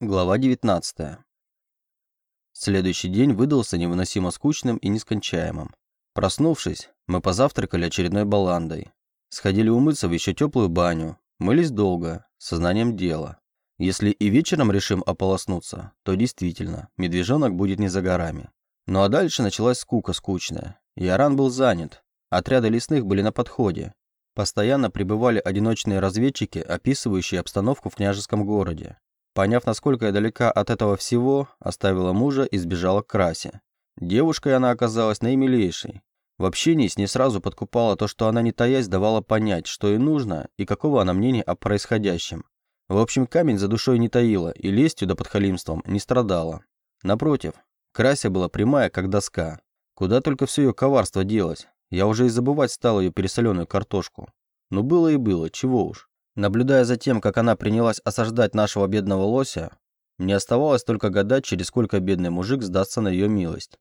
Глава 19. Следующий день выдался невыносимо скучным и нескончаемым. Проснувшись, мы позавтракали очередной баландой. Сходили умыться в еще теплую баню. Мылись долго, сознанием дела. Если и вечером решим ополоснуться, то действительно, медвежонок будет не за горами. Ну а дальше началась скука скучная. Яран был занят. Отряды лесных были на подходе. Постоянно прибывали одиночные разведчики, описывающие обстановку в княжеском городе. Поняв, насколько я далека от этого всего, оставила мужа и сбежала к Красе. Девушкой она оказалась наимилейшей. В общении с ней сразу подкупало то, что она не таясь давала понять, что ей нужно и какого она мнения о происходящем. В общем, камень за душой не таила и лестью да подхалимством не страдала. Напротив, Крася была прямая, как доска. Куда только все ее коварство делось. Я уже и забывать стал ее пересоленную картошку. Но было и было, чего уж. Наблюдая за тем, как она принялась осаждать нашего бедного лося, мне оставалось только гадать, через сколько бедный мужик сдастся на ее милость.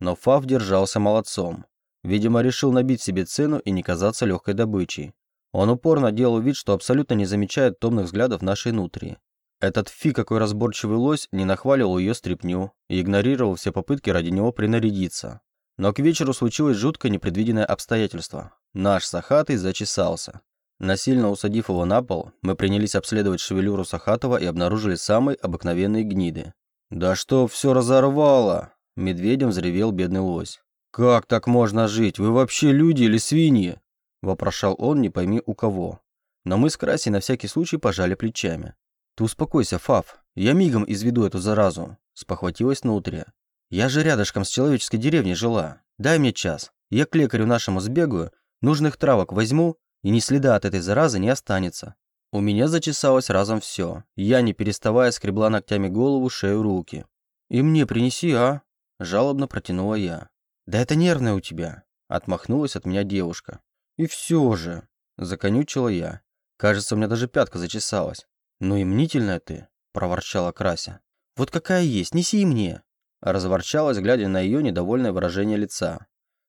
Но Фав держался молодцом. Видимо, решил набить себе цену и не казаться легкой добычей. Он упорно делал вид, что абсолютно не замечает томных взглядов нашей нутрии. Этот фи какой разборчивый лось не нахваливал ее стряпню и игнорировал все попытки ради него принарядиться. Но к вечеру случилось жуткое непредвиденное обстоятельство. Наш Сахатый зачесался. Насильно усадив его на пол, мы принялись обследовать шевелюру Сахатова и обнаружили самые обыкновенные гниды. «Да что все разорвало!» – медведем взревел бедный лось. «Как так можно жить? Вы вообще люди или свиньи?» – вопрошал он, не пойми у кого. Но мы с Красей на всякий случай пожали плечами. «Ты успокойся, Фав, я мигом изведу эту заразу», – спохватилась Нутрия. «Я же рядышком с человеческой деревней жила. Дай мне час. Я к лекарю нашему сбегаю, нужных травок возьму, и ни следа от этой заразы не останется. У меня зачесалось разом все. Я, не переставая, скребла ногтями голову, шею, руки. «И мне принеси, а?» – жалобно протянула я. «Да это нервное у тебя», – отмахнулась от меня девушка. «И все же», – законючила я. «Кажется, у меня даже пятка зачесалась». «Ну и мнительная ты», – проворчала Крася. «Вот какая есть, неси и мне», – разворчалась, глядя на ее недовольное выражение лица.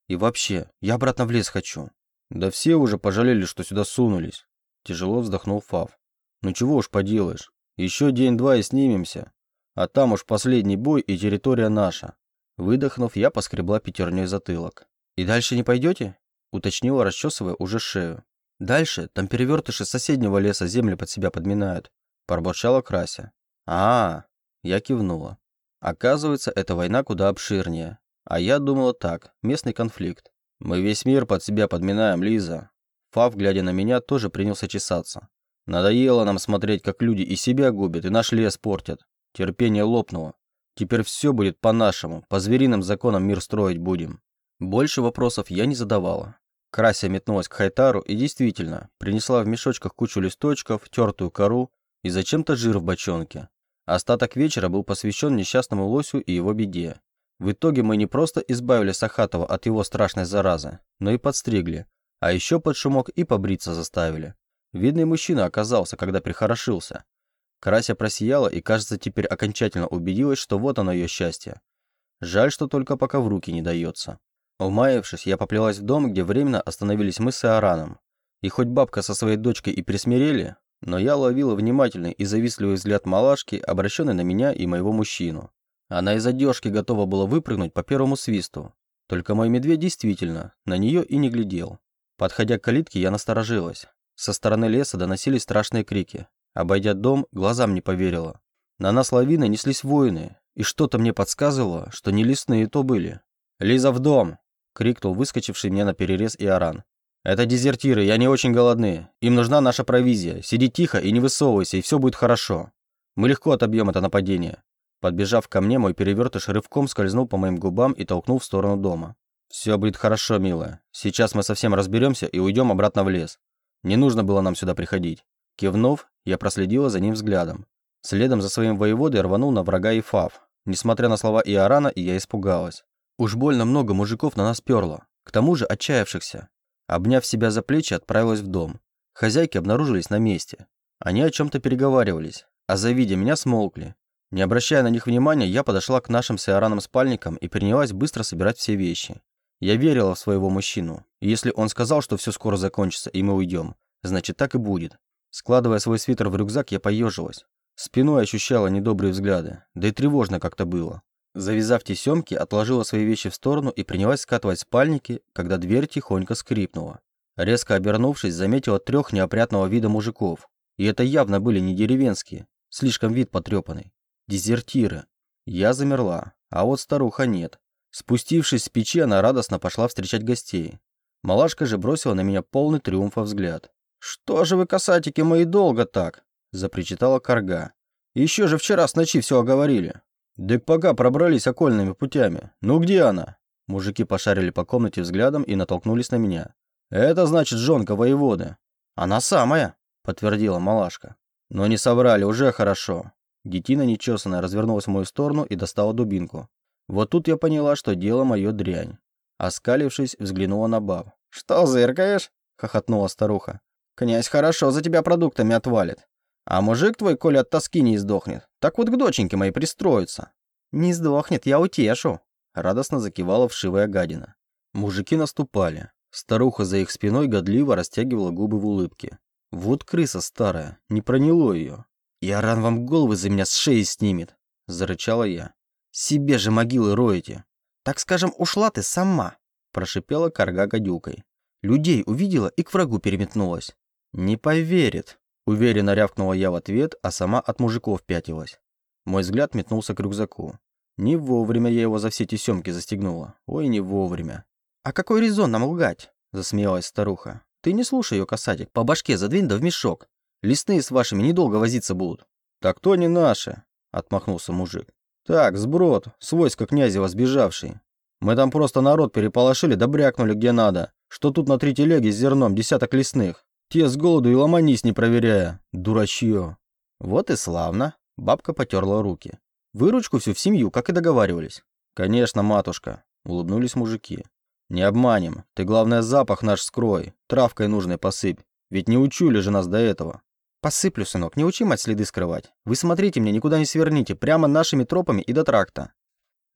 «И вообще, я обратно в лес хочу. Да все уже пожалели, что сюда сунулись. Тяжело вздохнул Фав. Ну чего уж поделаешь. Еще день-два и снимемся. А там уж последний бой и территория наша. Выдохнув, я поскребла пятерней затылок. «И дальше не пойдете?» Уточнила, расчесывая уже шею. «Дальше там перевертыши соседнего леса земли под себя подминают», пробурчала Крася. а, -а, Я кивнула. Оказывается, эта война куда обширнее. А я думала так, местный конфликт. «Мы весь мир под себя подминаем, Лиза». Фав, глядя на меня, тоже принялся чесаться. «Надоело нам смотреть, как люди и себя губят, и наш лес портят. Терпение лопнуло. Теперь все будет по-нашему, по звериным законам мир строить будем». Больше вопросов я не задавала. Крася метнулась к Хайтару и действительно принесла в мешочках кучу листочков, тертую кору и зачем-то жир в бочонке. Остаток вечера был посвящен несчастному лосю и его беде. В итоге мы не просто избавили Сахатова от его страшной заразы, но и подстригли, а еще под шумок и побриться заставили. Видный мужчина оказался, когда прихорошился. Крася просияла и, кажется, теперь окончательно убедилась, что вот оно ее счастье. Жаль, что только пока в руки не дается. Умаявшись, я поплелась в дом, где временно остановились мы с Иораном. И хоть бабка со своей дочкой и присмирели, но я ловила внимательный и завистливый взгляд малашки, обращенный на меня и моего мужчину. Она из одежки готова была выпрыгнуть по первому свисту. Только мой медведь действительно на нее и не глядел. Подходя к калитке, я насторожилась. Со стороны леса доносились страшные крики. Обойдя дом, глазам не поверила. На нас лавины неслись воины, и что-то мне подсказывало, что не лесные то были. «Лиза, в дом!» — крикнул выскочивший мне на перерез Иоран. «Это дезертиры, я не очень голодны. Им нужна наша провизия. Сиди тихо и не высовывайся, и все будет хорошо. Мы легко отобьем это нападение. Подбежав ко мне, мой перевертыш рывком скользнул по моим губам и толкнул в сторону дома. «Все будет хорошо, милая. Сейчас мы совсем разберемся и уйдем обратно в лес. Не нужно было нам сюда приходить». Кивнув, я проследила за ним взглядом. Следом за своим воеводой рванул на врага и Фав. Несмотря на слова Иорана, я испугалась. Уж больно много мужиков на нас перло. К тому же отчаявшихся. Обняв себя за плечи, отправилась в дом. Хозяйки обнаружились на месте. Они о чем-то переговаривались, а завидя меня смолкли. Не обращая на них внимания, я подошла к нашим с Иораном спальникам и принялась быстро собирать все вещи. Я верила в своего мужчину, и если он сказал, что все скоро закончится и мы уйдем, значит так и будет. Складывая свой свитер в рюкзак, я поежилась. Спиной ощущала недобрые взгляды, да и тревожно как-то было. Завязав тесемки, отложила свои вещи в сторону и принялась скатывать спальники, когда дверь тихонько скрипнула. Резко обернувшись, заметила трех неопрятного вида мужиков. И это явно были не деревенские, слишком вид потрепанный. Дезертиры. Я замерла, а вот старуха нет. Спустившись с печи, она радостно пошла встречать гостей. Малашка же бросила на меня полный триумфа взгляд. «Что же вы, касатики мои, долго так?» – запричитала корга. «Еще же вчера с ночи все оговорили». «Дык пока пробрались окольными путями. Ну где она?» Мужики пошарили по комнате взглядом и натолкнулись на меня. «Это значит жонка воеводы». «Она самая», — подтвердила малашка. «Но не соврали, уже хорошо». Детина нечесанная развернулась в мою сторону и достала дубинку. Вот тут я поняла, что дело мое дрянь. Оскалившись, взглянула на баб. «Что, зыркаешь?» — хохотнула старуха. «Князь хорошо за тебя продуктами отвалит. А мужик твой, коли от тоски не издохнет, так вот к доченьке моей пристроится». «Не сдохнет, я утешу», — радостно закивала вшивая гадина. Мужики наступали. Старуха за их спиной годливо растягивала губы в улыбке. «Вот крыса старая, не проняло ее. Я ран вам головы за меня с шеи снимет», — зарычала я. «Себе же могилы роете». «Так скажем, ушла ты сама», — прошипела корга гадюкой. Людей увидела и к врагу переметнулась. «Не поверит», — уверенно рявкнула я в ответ, а сама от мужиков пятилась. Мой взгляд метнулся к рюкзаку. Не вовремя я его за все тесемки застегнула. Ой, не вовремя. «А какой резон нам лгать?» — засмеялась старуха. «Ты не слушай ее, касатик, по башке задвинь да в мешок. Лесные с вашими недолго возиться будут». «Так то не наши», — отмахнулся мужик. «Так, сброд, с войска князева сбежавший. Мы там просто народ переполошили да брякнули где надо, что тут на три телеги с зерном десяток лесных. Те с голоду и ломанись не проверяя. Дурачье. Вот и славно. Бабка потерла руки. Выручку всю в семью, как и договаривались. Конечно, матушка. Улыбнулись мужики. Не обманем. Ты, главное, запах наш скрой. Травкой нужной посыпь. Ведь не учули же нас до этого. Посыплю, сынок, не учи мать следы скрывать. Вы смотрите мне, никуда не сверните, прямо нашими тропами и до тракта.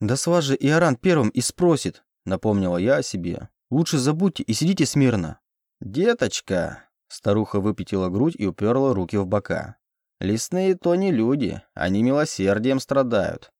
Да с вас же Иоран первым и спросит, напомнила я о себе. Лучше забудьте и сидите смирно. Деточка, Старуха выпятила грудь и уперла руки в бока. Лесные то не люди, они милосердием страдают.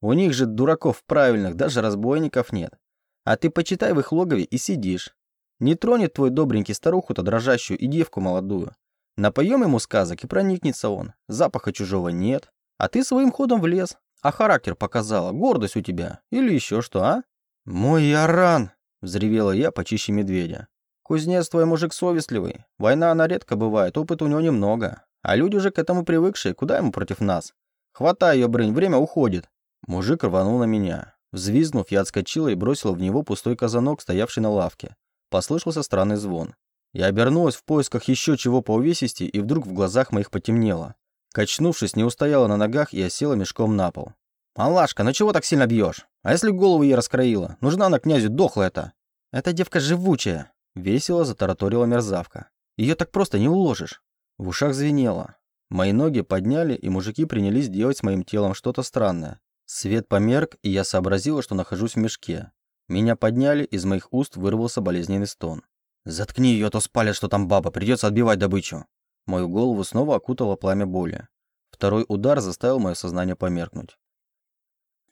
У них же дураков правильных, даже разбойников нет. А ты почитай в их логове и сидишь. Не тронет твой добренький старуху-то дрожащую и девку молодую. Напоем ему сказок и проникнется он. Запаха чужого нет. А ты своим ходом в лес. А характер показала, гордость у тебя. Или еще что, а? Мой Яран! Взревела я почище медведя. Кузнец твой мужик совестливый. Война она редко бывает, опыта у него немного. А люди уже к этому привыкшие, куда ему против нас? Хватай ее, брынь, время уходит. Мужик рванул на меня. Взвизгнув, я отскочила и бросила в него пустой казанок, стоявший на лавке. Послышался странный звон. Я обернулась в поисках еще чего по увесисти, и вдруг в глазах моих потемнело. Качнувшись, не устояла на ногах и осела мешком на пол. «Малашка, ну чего так сильно бьешь? А если голову ей раскроила? Нужна она князю, дохла-то!» «Эта девка живучая!» Весело затараторила мерзавка. Ее так просто не уложишь. В ушах звенело. Мои ноги подняли, и мужики принялись делать с моим телом что-то странное. Свет померк, и я сообразила, что нахожусь в мешке. Меня подняли, из моих уст вырвался болезненный стон. «Заткни ее, а то спалят, что там баба, придется отбивать добычу». Мою голову снова окутало пламя боли. Второй удар заставил мое сознание померкнуть.